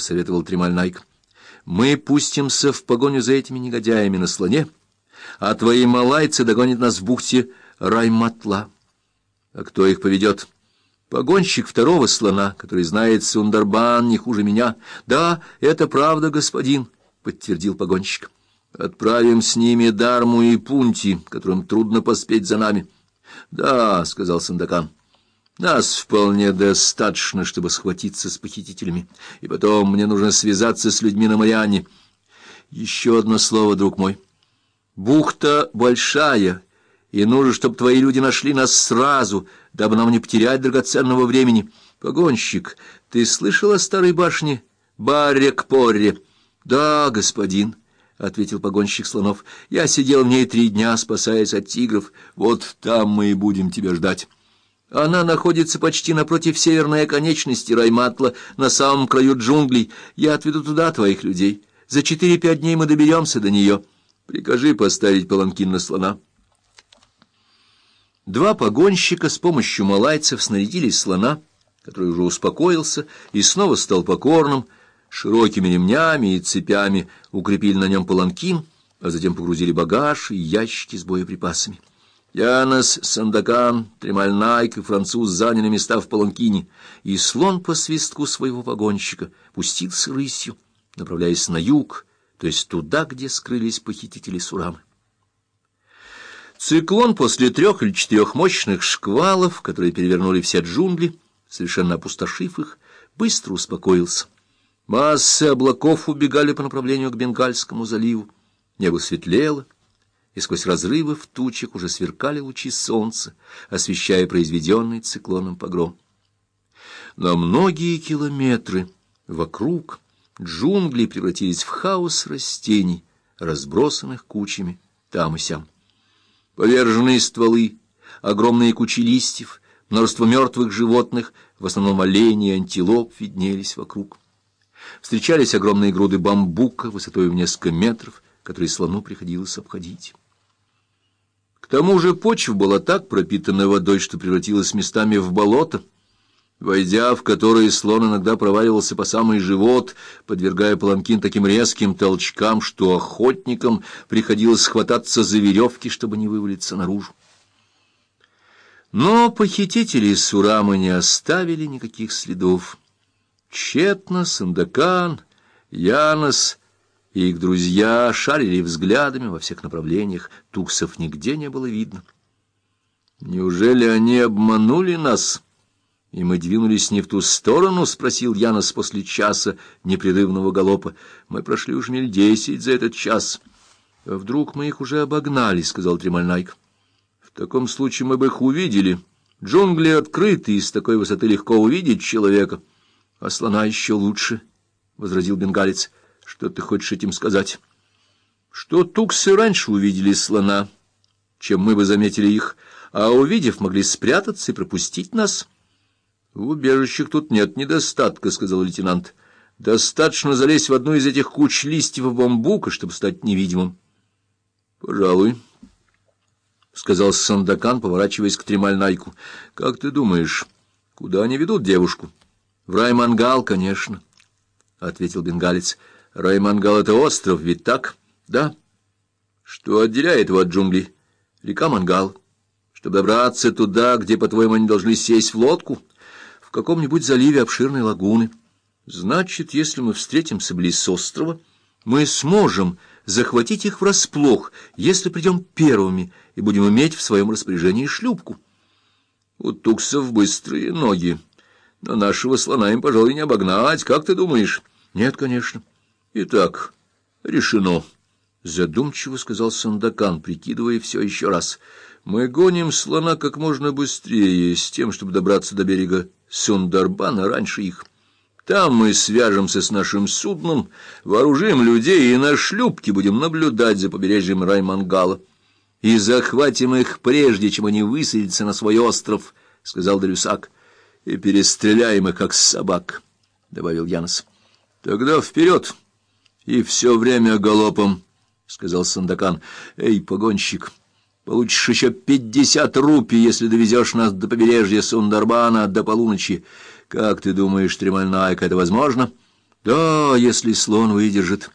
посоветовал Тремальнайк. Мы пустимся в погоню за этими негодяями на слоне, а твои малайцы догонят нас в бухте Райматла. А кто их поведет? Погонщик второго слона, который знает Сундарбан не хуже меня. Да, это правда, господин, — подтвердил погонщик. Отправим с ними Дарму и Пунти, которым трудно поспеть за нами. — Да, — сказал Сандакан. — Нас вполне достаточно, чтобы схватиться с похитителями. И потом мне нужно связаться с людьми на Марианне. Еще одно слово, друг мой. Бухта большая, и нужно, чтобы твои люди нашли нас сразу, дабы нам не потерять драгоценного времени. Погонщик, ты слышал о старой башне Баррек-Порре? Да, господин. — ответил погонщик слонов. — Я сидел в ней три дня, спасаясь от тигров. Вот там мы и будем тебя ждать. Она находится почти напротив северной оконечности Райматла, на самом краю джунглей. Я отведу туда твоих людей. За четыре-пять дней мы доберемся до нее. Прикажи поставить паланкин на слона. Два погонщика с помощью малайцев снарядили слона, который уже успокоился и снова стал покорным, — широкими ремнями и цепями укрепили на нем паланкин, а затем погрузили багаж и ящики с боеприпасами. Янос, Сандакан, Тремальнайк и француз заняли места в паланкине, и слон по свистку своего вагонщика пустился рысью, направляясь на юг, то есть туда, где скрылись похитители Сурамы. Циклон после трех или четырех мощных шквалов, которые перевернули все джунгли, совершенно опустошив их, быстро успокоился. Массы облаков убегали по направлению к Бенгальскому заливу. Небо светлело, и сквозь разрывы в тучах уже сверкали лучи солнца, освещая произведенный циклоном погром. На многие километры вокруг джунгли превратились в хаос растений, разбросанных кучами там и сям. Поверженные стволы, огромные кучи листьев, множество мертвых животных, в основном оленей и антилоп, виднелись вокруг. Встречались огромные груды бамбука высотой в несколько метров, которые слону приходилось обходить. К тому же почва была так пропитана водой, что превратилась местами в болото, войдя в которые слон иногда проваливался по самый живот, подвергая паланкин таким резким толчкам, что охотникам приходилось схвататься за веревки, чтобы не вывалиться наружу. Но похитители Сурамы не оставили никаких следов. Тщетно Сандакан, Янос и их друзья шарили взглядами во всех направлениях, туксов нигде не было видно. «Неужели они обманули нас?» «И мы двинулись не в ту сторону?» — спросил Янос после часа непрерывного галопа. «Мы прошли уж миль десять за этот час». «А вдруг мы их уже обогнали?» — сказал Тремальнайк. «В таком случае мы бы их увидели. Джунгли открыты, и с такой высоты легко увидеть человека». — А слона еще лучше, — возразил бенгалец. — Что ты хочешь этим сказать? — Что туксы раньше увидели слона, чем мы бы заметили их, а, увидев, могли спрятаться и пропустить нас. — В убежищах тут нет недостатка, — сказал лейтенант. — Достаточно залезть в одну из этих куч листьев бамбука, чтобы стать невидимым. — Пожалуй, — сказал Сандакан, поворачиваясь к Тремальнайку. — Как ты думаешь, куда они ведут девушку? — в Раймангал, конечно, — ответил бенгалец. — Раймангал — это остров, ведь так? — Да. — Что отделяет его от джунглей? — Река Мангал. Чтобы добраться туда, где, по-твоему, они должны сесть в лодку, в каком-нибудь заливе обширной лагуны. Значит, если мы встретимся близ острова, мы сможем захватить их врасплох, если придем первыми и будем иметь в своем распоряжении шлюпку. У туксов быстрые ноги. Но нашего слона им, пожалуй, не обогнать, как ты думаешь? Нет, конечно. Итак, решено. Задумчиво сказал Сандакан, прикидывая все еще раз. Мы гоним слона как можно быстрее, с тем, чтобы добраться до берега Сундарбана раньше их. Там мы свяжемся с нашим судном, вооружим людей и на шлюпке будем наблюдать за побережьем Раймангала. И захватим их прежде, чем они высадятся на свой остров, — сказал Дрюсак и перестреляем их, как собак, — добавил Янос. — Тогда вперед! И все время галопом, — сказал Сандакан. — Эй, погонщик, получишь еще пятьдесят рупий, если довезешь нас до побережья Сундарбана до полуночи. Как ты думаешь, Тремальнайка, это возможно? — Да, если слон выдержит,